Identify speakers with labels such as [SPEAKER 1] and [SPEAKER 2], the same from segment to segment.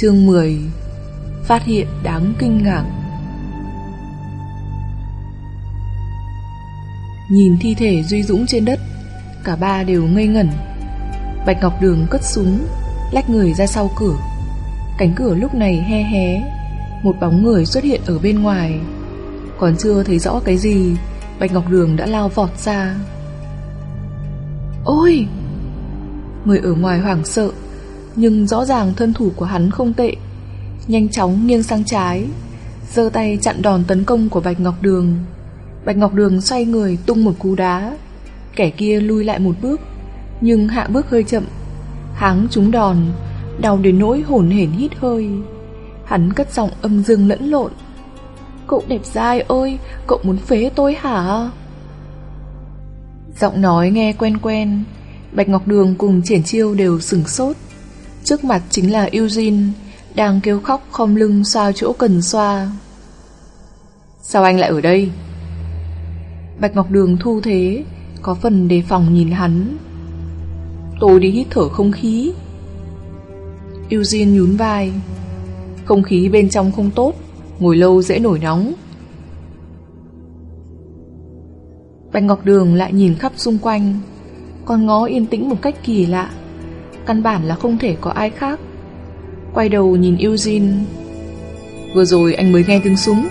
[SPEAKER 1] Chương 10 Phát hiện đáng kinh ngạc. Nhìn thi thể Duy Dũng trên đất, Cả ba đều ngây ngẩn. Bạch Ngọc Đường cất súng Lách người ra sau cửa. Cánh cửa lúc này he hé, Một bóng người xuất hiện ở bên ngoài. Còn chưa thấy rõ cái gì, Bạch Ngọc Đường đã lao vọt ra. Ôi! Người ở ngoài hoảng sợ nhưng rõ ràng thân thủ của hắn không tệ. Nhanh chóng nghiêng sang trái, giơ tay chặn đòn tấn công của Bạch Ngọc Đường. Bạch Ngọc Đường xoay người tung một cú đá. Kẻ kia lui lại một bước, Nhưng hạ bước hơi chậm. Háng trúng đòn, Đau đến nỗi hổn hển hít hơi. Hắn cất giọng âm dương lẫn lộn. Cậu đẹp dai ơi, Cậu muốn phế tôi hả? Giọng nói nghe quen quen, Bạch Ngọc Đường cùng triển chiêu đều sừng sốt. Trước mặt chính là Eugene, Đang kêu khóc khom lưng xoa chỗ cần xoa. Sao anh lại ở đây? Bạch Ngọc Đường thu thế, Có phần đề phòng nhìn hắn. Tôi đi hít thở không khí. Eugene nhún vai. Không khí bên trong không tốt, Ngồi lâu dễ nổi nóng. Bạch Ngọc Đường lại nhìn khắp xung quanh, Con ngó yên tĩnh một cách kỳ lạ. Căn bản là không thể có ai khác. Quay đầu nhìn Eugene. Vừa rồi anh mới nghe tiếng súng.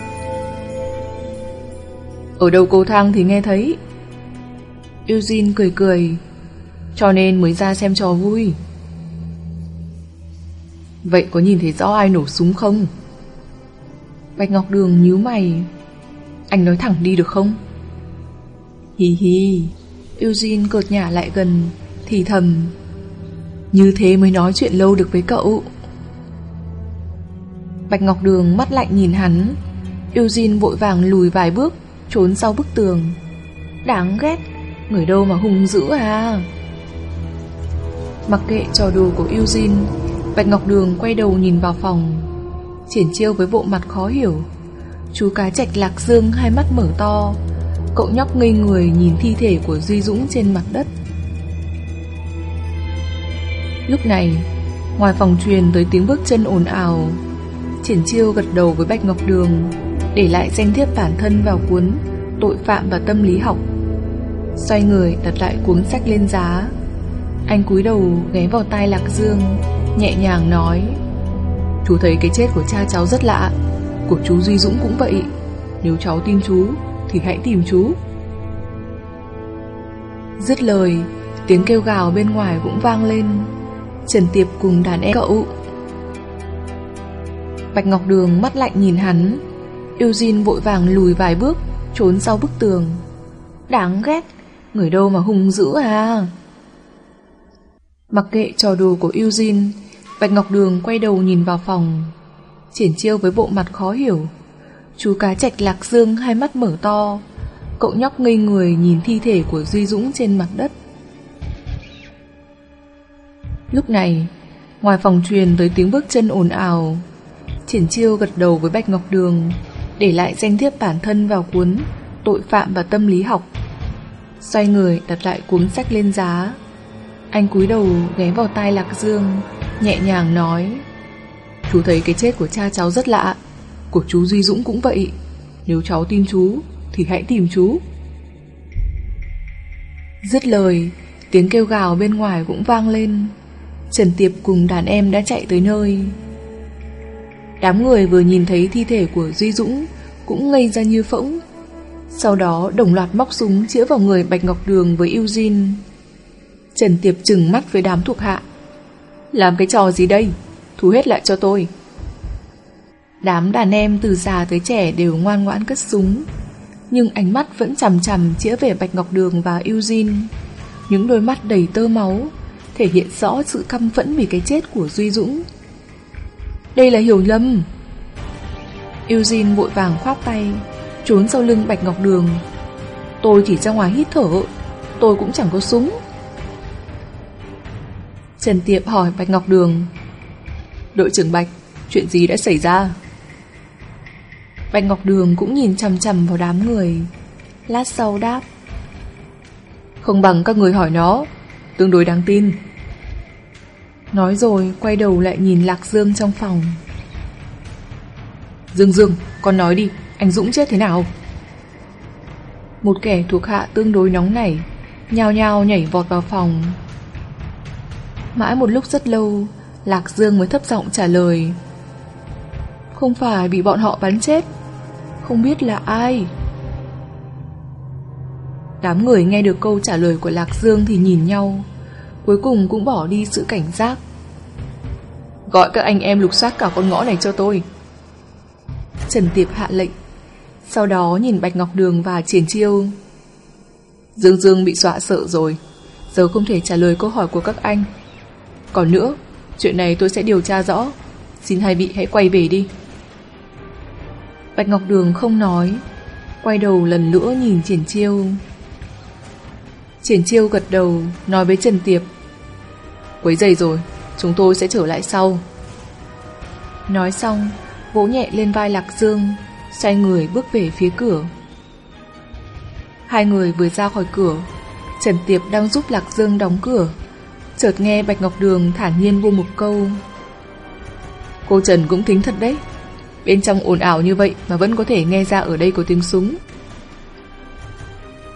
[SPEAKER 1] Ở đầu cầu thang thì nghe thấy. Eugene cười cười, Cho nên mới ra xem trò vui. Vậy có nhìn thấy rõ ai nổ súng không? Bạch Ngọc Đường nhíu mày. Anh nói thẳng đi được không? Hi hi Eugene cợt nhả lại gần, Thì thầm. Như thế mới nói chuyện lâu được với cậu. Bạch Ngọc Đường mắt lạnh nhìn hắn. Eugene vội vàng lùi vài bước, Trốn sau bức tường. Đáng ghét, Người đâu mà hung dữ à? Mặc kệ trò đùa của Eugene, Bạch Ngọc Đường quay đầu nhìn vào phòng, Triển chiêu với bộ mặt khó hiểu. Chú cá trạch lạc dương hai mắt mở to. Cậu nhóc ngây người nhìn thi thể của Duy Dũng trên mặt đất. Lúc này, Ngoài phòng truyền tới tiếng bước chân ồn ào, Triển chiêu gật đầu với Bạch Ngọc Đường Để lại danh thiếp bản thân vào cuốn Tội phạm và tâm lý học. Xoay người đặt lại cuốn sách lên giá. Anh cúi đầu ghé vào tai Lạc Dương, Nhẹ nhàng nói, Chú thấy cái chết của cha cháu rất lạ. Của chú Duy Dũng cũng vậy. Nếu cháu tin chú, Thì hãy tìm chú. Dứt lời, Tiếng kêu gào bên ngoài cũng vang lên. Trần Tiệp cùng đàn em cậu. Bạch Ngọc Đường mắt lạnh nhìn hắn. Eugene vội vàng lùi vài bước, Trốn sau bức tường. Đáng ghét, Người đâu mà hung dữ à? Mặc kệ trò đùa của Eugene, Bạch Ngọc Đường quay đầu nhìn vào phòng, Triển chiêu với bộ mặt khó hiểu. Chú cá trạch lạc dương hai mắt mở to, Cậu nhóc ngây người nhìn thi thể của Duy Dũng trên mặt đất. Lúc này, Ngoài phòng truyền tới tiếng bước chân ồn ào, Triển chiêu gật đầu với Bạch Ngọc Đường, Để lại danh thiếp bản thân vào cuốn Tội phạm và tâm lý học. Xoay người đặt lại cuốn sách lên giá. Anh cúi đầu ghé vào tai Lạc Dương, Nhẹ nhàng nói, Chú thấy cái chết của cha cháu rất lạ, Của chú Duy Dũng cũng vậy. Nếu cháu tin chú, Thì hãy tìm chú. Dứt lời, Tiếng kêu gào bên ngoài cũng vang lên. Trần Tiệp cùng đàn em đã chạy tới nơi. Đám người vừa nhìn thấy thi thể của Duy Dũng Cũng ngây ra như phỗng. Sau đó, đồng loạt móc súng chĩa vào người Bạch Ngọc Đường với Eugene. Trần Tiệp trừng mắt với đám thuộc hạ. Làm cái trò gì đây? Thu hết lại cho tôi. Đám đàn em từ già tới trẻ đều ngoan ngoãn cất súng, Nhưng ánh mắt vẫn chằm chằm chĩa về Bạch Ngọc Đường và Eugene. Những đôi mắt đầy tơ máu Thể hiện rõ sự căm phẫn vì cái chết của Duy Dũng. Đây là hiểu lầm. Eugene vội vàng khoác tay, Trốn sau lưng Bạch Ngọc Đường. Tôi chỉ ra ngoài hít thở, Tôi cũng chẳng có súng. Trần Tiệp hỏi Bạch Ngọc Đường, Đội trưởng Bạch, Chuyện gì đã xảy ra? Bạch Ngọc Đường cũng nhìn chằm chằm vào đám người. Lát sau đáp, Không bằng các người hỏi nó. Tương đối đáng tin. Nói rồi quay đầu lại nhìn Lạc Dương trong phòng. Dương Dương, con nói đi Anh Dũng chết thế nào? Một kẻ thuộc hạ tương đối nóng nảy Nhao nhao nhảy vọt vào phòng. Mãi một lúc rất lâu Lạc Dương mới thấp giọng trả lời. Không phải bị bọn họ bắn chết Không biết là ai Đám người nghe được câu trả lời của Lạc Dương thì nhìn nhau. Cuối cùng cũng bỏ đi sự cảnh giác. Gọi các anh em lục soát cả con ngõ này cho tôi. Trần Tiệp hạ lệnh. Sau đó nhìn Bạch Ngọc Đường và Triển Chiêu. Dương Dương bị dọa sợ rồi. Giờ không thể trả lời câu hỏi của các anh. Còn nữa, Chuyện này tôi sẽ điều tra rõ. Xin hai vị hãy quay về đi. Bạch Ngọc Đường không nói, Quay đầu lần nữa nhìn Triển Chiêu. Triển Chiêu gật đầu, Nói với Trần Tiệp. Quấy giày rồi, Chúng tôi sẽ trở lại sau. Nói xong, Vỗ nhẹ lên vai Lạc Dương, Xoay người bước về phía cửa. Hai người vừa ra khỏi cửa, Trần Tiệp đang giúp Lạc Dương đóng cửa. Chợt nghe Bạch Ngọc Đường thản nhiên buông một câu. Cô Trần cũng thính thật đấy. Bên trong ồn ào như vậy Mà vẫn có thể nghe ra ở đây có tiếng súng.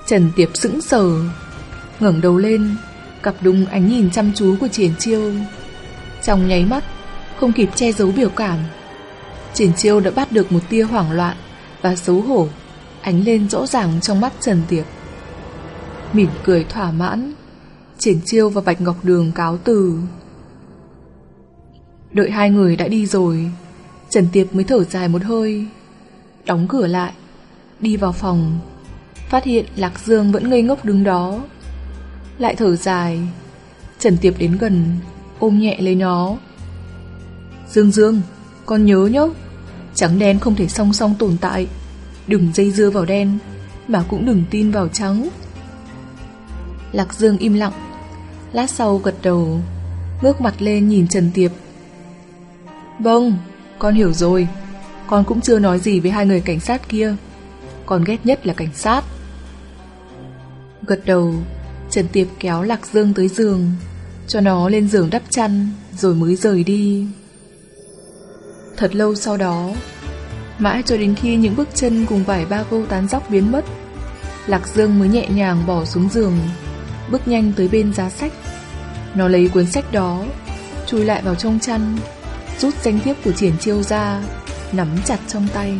[SPEAKER 1] Trần Tiệp sững sờ ngẩng đầu lên, Cặp đung ánh nhìn chăm chú của Triển Chiêu. Trong nháy mắt, Không kịp che giấu biểu cảm, Triển Chiêu đã bắt được một tia hoảng loạn Và xấu hổ Ánh lên rõ ràng trong mắt Trần Tiệp. Mỉm cười thỏa mãn, Triển Chiêu và Bạch Ngọc Đường cáo từ. Đợi hai người đã đi rồi, Trần Tiệp mới thở dài một hơi, Đóng cửa lại, Đi vào phòng. Phát hiện Lạc Dương vẫn ngây ngốc đứng đó. Lại thở dài. Trần Tiệp đến gần, Ôm nhẹ lấy nó. Dương Dương, Con nhớ nhớ. Trắng đen không thể song song tồn tại. Đừng dây dưa vào đen, Mà cũng đừng tin vào trắng. Lạc Dương im lặng. Lát sau gật đầu, Ngước mặt lên nhìn Trần Tiệp. Vâng Con hiểu rồi. Con cũng chưa nói gì với hai người cảnh sát kia. Con ghét nhất là cảnh sát. Gật đầu. Trần Tiệp kéo Lạc Dương tới giường, Cho nó lên giường đắp chăn, Rồi mới rời đi. Thật lâu sau đó, Mãi cho đến khi những bước chân cùng vải ba câu tán dóc biến mất, Lạc Dương mới nhẹ nhàng bỏ xuống giường, Bước nhanh tới bên giá sách. Nó lấy cuốn sách đó, Chui lại vào trong chăn, Rút danh thiếp của triển chiêu ra, Nắm chặt trong tay.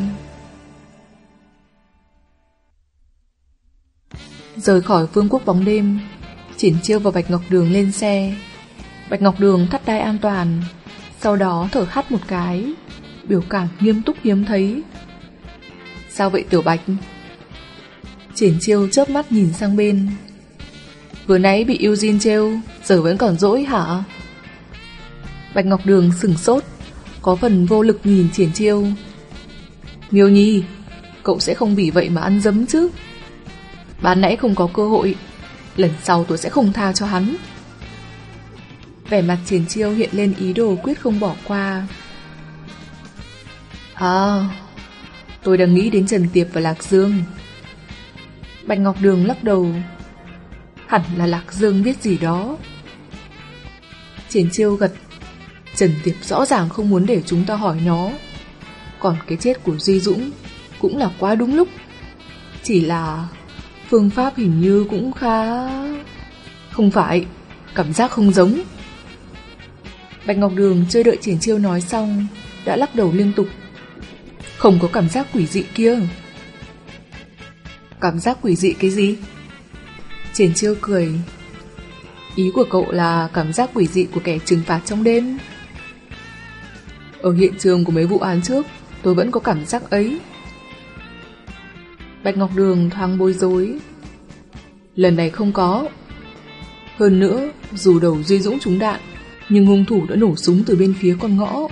[SPEAKER 1] Rời khỏi vương quốc bóng đêm, Triển chiêu và Bạch Ngọc Đường lên xe. Bạch Ngọc Đường thắt đai an toàn, Sau đó thở hắt một cái, Biểu cảm nghiêm túc hiếm thấy. Sao vậy, Tiểu Bạch? Triển chiêu chớp mắt nhìn sang bên. Vừa nãy bị Eugene trêu, Giờ vẫn còn dỗi hả? Bạch Ngọc Đường sừng sốt, Có phần vô lực nhìn triển chiêu. Nghiêu nhi, Cậu sẽ không vì vậy mà ăn dấm chứ? Ban nãy không có cơ hội. Lần sau tôi sẽ không tha cho hắn. Vẻ mặt triển chiêu hiện lên ý đồ quyết không bỏ qua. À Tôi đang nghĩ đến Trần Tiệp và Lạc Dương. Bạch Ngọc Đường lắc đầu. Hẳn là Lạc Dương biết gì đó. Triển chiêu gật. Trần Tiệp rõ ràng không muốn để chúng ta hỏi nó. Còn cái chết của Duy Dũng Cũng là quá đúng lúc. Chỉ là Phương pháp hình như cũng khá Không phải, Cảm giác không giống. Bạch Ngọc Đường chưa đợi Triển Chiêu nói xong, Đã lắc đầu liên tục. Không có cảm giác quỷ dị kia. Cảm giác quỷ dị cái gì? Triển Chiêu cười. Ý của cậu là cảm giác quỷ dị của kẻ trừng phạt trong đêm. Ở hiện trường của mấy vụ án trước, Tôi vẫn có cảm giác ấy. Bạch Ngọc Đường thoáng bối rối. Lần này không có. Hơn nữa, Dù đầu Duy Dũng trúng đạn, Nhưng hung thủ đã nổ súng từ bên phía con ngõ.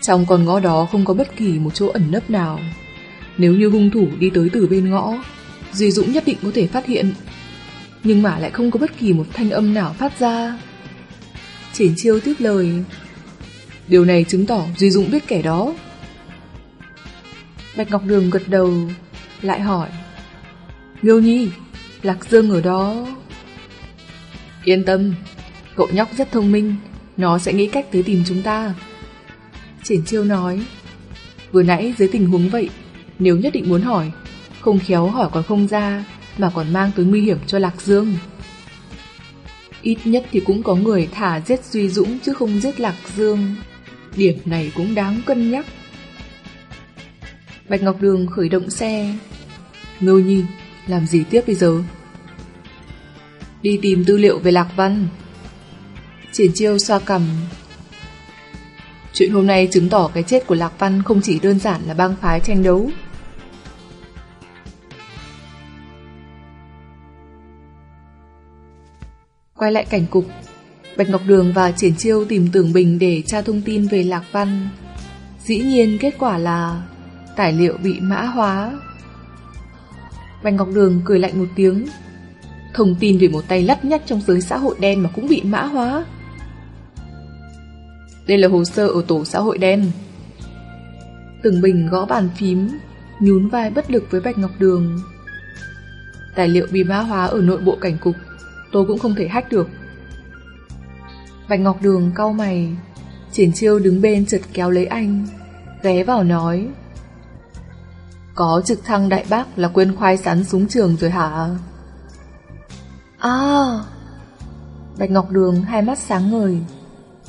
[SPEAKER 1] Trong con ngõ đó không có bất kỳ một chỗ ẩn nấp nào. Nếu như hung thủ đi tới từ bên ngõ, Duy Dũng nhất định có thể phát hiện. Nhưng mà lại không có bất kỳ một thanh âm nào phát ra. Triển chiêu tiếp lời, Điều này chứng tỏ Duy Dũng biết kẻ đó. Bạch Ngọc Đường gật đầu Lại hỏi Liêu Nhi Lạc Dương ở đó Yên tâm Cậu nhóc rất thông minh, nó sẽ nghĩ cách tới tìm chúng ta. Triển chiêu nói, vừa nãy dưới tình huống vậy, nếu nhất định muốn hỏi, không khéo hỏi còn không ra, mà còn mang tới nguy hiểm cho Lạc Dương. Ít nhất thì cũng có người thả giết Duy Dũng chứ không giết Lạc Dương. Điểm này cũng đáng cân nhắc. Bạch Ngọc Đường khởi động xe. Ngưu Nhi, làm gì tiếp bây giờ? Đi tìm tư liệu về Lạc Văn. Triển chiêu xoa cầm. Chuyện hôm nay chứng tỏ cái chết của Lạc Văn không chỉ đơn giản là bang phái tranh đấu. Quay lại cảnh cục, Bạch Ngọc Đường và Triển Chiêu tìm Tưởng Bình để tra thông tin về Lạc Văn. Dĩ nhiên kết quả là tài liệu bị mã hóa. Bạch Ngọc Đường cười lạnh một tiếng. Thông tin về một tay lắt nhắt trong giới xã hội đen mà cũng bị mã hóa. Đây là hồ sơ ở tổ xã hội đen. Tưởng Bình gõ bàn phím, nhún vai bất lực với Bạch Ngọc Đường. Tài liệu bị mã hóa ở nội bộ cảnh cục, tôi cũng không thể hack được. Bạch Ngọc Đường cau mày, Triển Chiêu đứng bên chợt kéo lấy anh, ghé vào nói. Có trực thăng đại bác là quên khoai sắn súng trường rồi hả? À! Bạch Ngọc Đường hai mắt sáng ngời.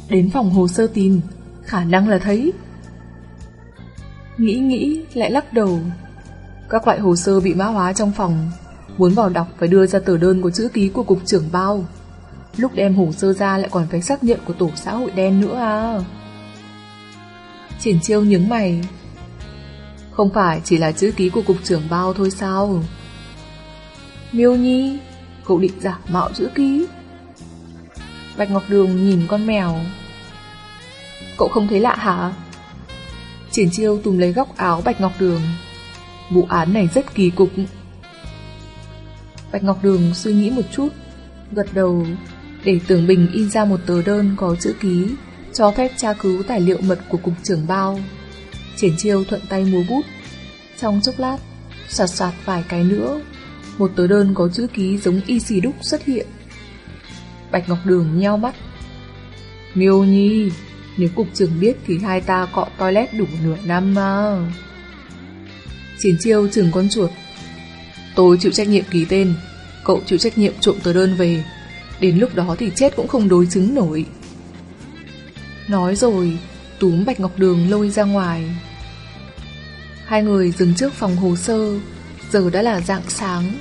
[SPEAKER 1] Đến phòng hồ sơ tìm, khả năng là thấy. Nghĩ nghĩ lại lắc đầu. Các loại hồ sơ bị mã hóa trong phòng, muốn vào đọc phải đưa ra tờ đơn của chữ ký của cục trưởng bao. Lúc đem hồ sơ ra lại còn phải xác nhận của tổ xã hội đen nữa à. Triển chiêu nhướng mày, không phải chỉ là chữ ký của cục trưởng bao thôi sao? Miêu Nhi, cậu định giả mạo chữ ký. Bạch Ngọc Đường nhìn con mèo. Cậu không thấy lạ hả? Triển chiêu tùm lấy góc áo Bạch Ngọc Đường. Vụ án này rất kỳ cục. Bạch Ngọc Đường suy nghĩ một chút, gật đầu, để Tưởng Bình in ra một tờ đơn có chữ ký, cho phép tra cứu tài liệu mật của cục trưởng bao. Triển chiêu thuận tay múa bút. Trong chốc lát, sạt sạt vài cái nữa, một tờ đơn có chữ ký giống y xì đúc xuất hiện. Bạch Ngọc Đường nheo mắt. Miêu Nhi, nếu cục trưởng biết thì hai ta cọ toilet đủ nửa năm mà. Triển chiêu chừng con chuột. Tôi chịu trách nhiệm ký tên, cậu chịu trách nhiệm trộm tờ đơn về. Đến lúc đó thì chết cũng không đối chứng nổi. Nói rồi, túm Bạch Ngọc Đường lôi ra ngoài. Hai người dừng trước phòng hồ sơ, giờ đã là dạng sáng.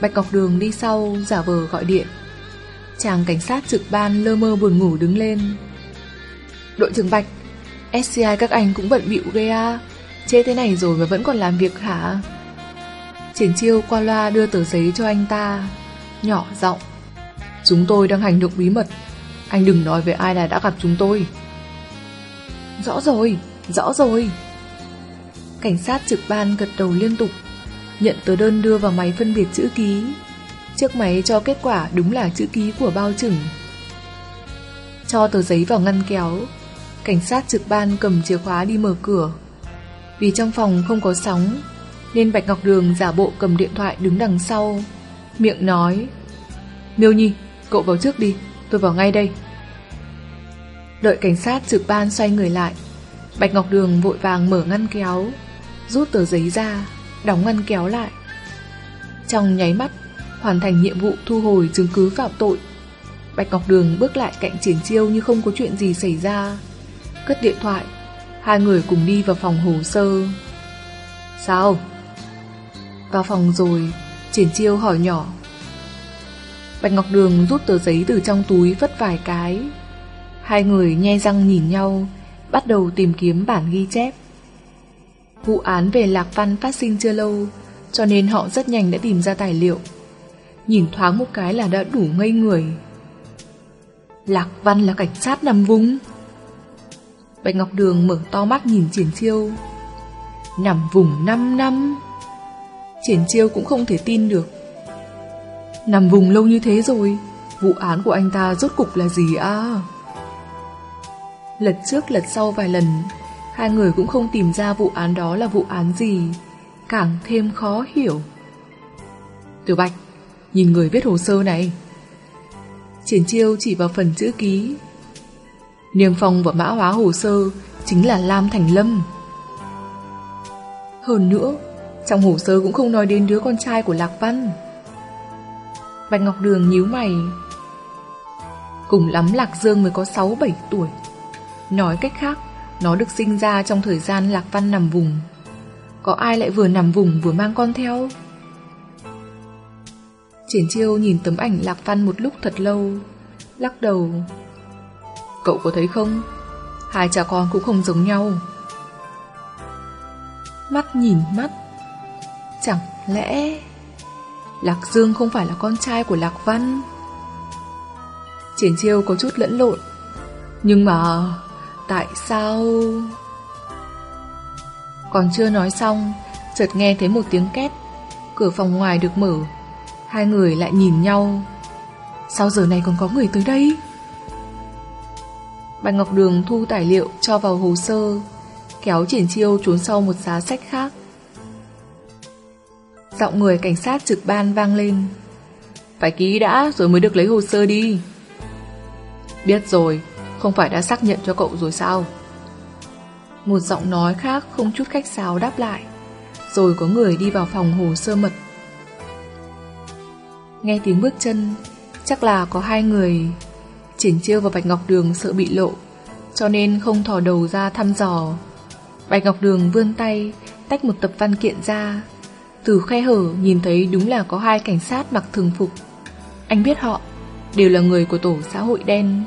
[SPEAKER 1] Bạch Ngọc Đường đi sau, giả vờ gọi điện. Chàng cảnh sát trực ban lơ mơ buồn ngủ đứng lên. Đội trưởng Bạch, SCI các anh cũng bận bịu ghê à, chê thế này rồi mà vẫn còn làm việc hả? Triển chiêu qua loa đưa tờ giấy cho anh ta, nhỏ giọng. Chúng tôi đang hành động bí mật, anh đừng nói với ai là đã gặp chúng tôi. Rõ rồi, rõ rồi. Cảnh sát trực ban gật đầu liên tục, nhận tờ đơn đưa vào máy phân biệt chữ ký. Chiếc máy cho kết quả đúng là chữ ký của bao chừng. Cho tờ giấy vào ngăn kéo, cảnh sát trực ban cầm chìa khóa đi mở cửa. Vì trong phòng không có sóng, nên Bạch Ngọc Đường giả bộ cầm điện thoại đứng đằng sau, miệng nói Miêu Nhi, cậu vào trước đi, tôi vào ngay đây. Đợi cảnh sát trực ban xoay người lại, Bạch Ngọc Đường vội vàng mở ngăn kéo, rút tờ giấy ra, đóng ngăn kéo lại. Trong nháy mắt, hoàn thành nhiệm vụ thu hồi chứng cứ phạm tội. Bạch Ngọc Đường bước lại cạnh triển chiêu như không có chuyện gì xảy ra. Cất điện thoại, hai người cùng đi vào phòng hồ sơ. Sao? Vào phòng rồi, triển chiêu hỏi nhỏ. Bạch Ngọc Đường rút tờ giấy từ trong túi vất vài cái. Hai người nhe răng nhìn nhau, bắt đầu tìm kiếm bản ghi chép. Vụ án về Lạc Văn phát sinh chưa lâu, cho nên họ rất nhanh đã tìm ra tài liệu. Nhìn thoáng một cái là đã đủ ngây người. Lạc Văn là cảnh sát nằm vùng. Bạch Ngọc Đường mở to mắt nhìn Triển Chiêu. Nằm vùng 5 năm. Triển Chiêu cũng không thể tin được. Nằm vùng lâu như thế rồi, vụ án của anh ta rốt cục là gì à? Lật trước lật sau vài lần, hai người cũng không tìm ra vụ án đó là vụ án gì, càng thêm khó hiểu. Tiểu Bạch, nhìn người viết hồ sơ này. Triển chiêu chỉ vào phần chữ ký. Niềm phong và mã hóa hồ sơ chính là Lam Thành Lâm. Hơn nữa, trong hồ sơ cũng không nói đến đứa con trai của Lạc Văn. Bạch Ngọc Đường nhíu mày. Cùng lắm Lạc Dương mới có 6-7 tuổi. Nói cách khác, nó được sinh ra trong thời gian Lạc Văn nằm vùng. Có ai lại vừa nằm vùng vừa mang con theo? Triển chiêu nhìn tấm ảnh Lạc Văn một lúc thật lâu, lắc đầu. Cậu có thấy không? Hai cha con cũng không giống nhau. Mắt nhìn mắt. Chẳng lẽ... Lạc Dương không phải là con trai của Lạc Văn? Triển chiêu có chút lẫn lộn. Nhưng mà... Tại sao... Còn chưa nói xong, chợt nghe thấy một tiếng két. Cửa phòng ngoài được mở. Hai người lại nhìn nhau. Sao giờ này còn có người tới đây? Bạch Ngọc Đường thu tài liệu cho vào hồ sơ, kéo triển chiêu trốn sau một giá sách khác. Giọng người cảnh sát trực ban vang lên. Phải ký đã rồi mới được lấy hồ sơ đi. Biết rồi, không phải đã xác nhận cho cậu rồi sao? Một giọng nói khác không chút khách sáo đáp lại. Rồi có người đi vào phòng hồ sơ mật. Nghe tiếng bước chân, Chắc là có hai người Triển chiêu và Bạch Ngọc Đường sợ bị lộ, Cho nên không thò đầu ra thăm dò. Bạch Ngọc Đường vươn tay, Tách một tập văn kiện ra. Từ khe hở nhìn thấy đúng là có hai cảnh sát mặc thường phục. Anh biết họ, Đều là người của tổ xã hội đen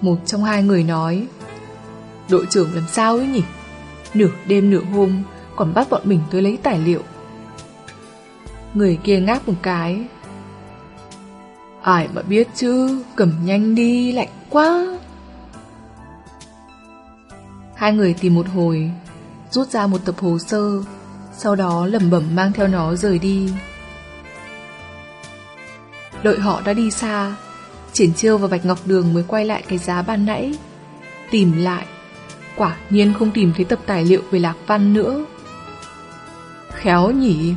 [SPEAKER 1] một trong hai người nói. Đội trưởng làm sao ấy nhỉ? Nửa đêm nửa hôm, Còn bắt bọn mình tới lấy tài liệu. Người kia ngáp một cái. Ai mà biết chứ, Cầm nhanh đi, lạnh quá. Hai người tìm một hồi, Rút ra một tập hồ sơ, Sau đó lẩm bẩm mang theo nó rời đi. Đợi họ đã đi xa Triển Chiêu và Bạch Ngọc Đường mới quay lại cái giá ban nãy. Tìm lại, quả nhiên không tìm thấy tập tài liệu về Lạc Văn nữa. Khéo nhỉ,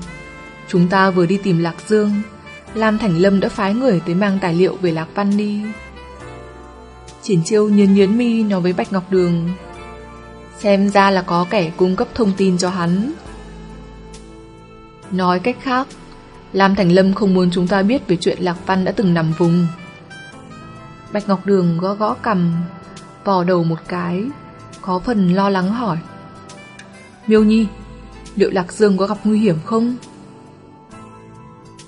[SPEAKER 1] chúng ta vừa đi tìm Lạc Dương, Lam Thành Lâm đã phái người tới mang tài liệu về Lạc Văn đi. Triển Chiêu nhấn nhấn mi nói với Bạch Ngọc Đường. Xem ra là có kẻ cung cấp thông tin cho hắn. Nói cách khác, Lam Thành Lâm không muốn chúng ta biết về chuyện Lạc Văn đã từng nằm vùng. Bạch Ngọc Đường gõ gõ cầm, vò đầu một cái, có phần lo lắng hỏi. Miêu Nhi, liệu Lạc Dương có gặp nguy hiểm không?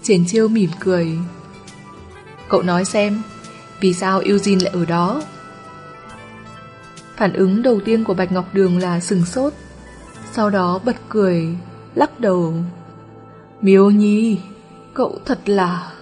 [SPEAKER 1] Triển chiêu mỉm cười. Cậu nói xem, vì sao Eugene lại ở đó? Phản ứng đầu tiên của Bạch Ngọc Đường là sừng sốt, sau đó bật cười, lắc đầu. Miêu Nhi, cậu thật là...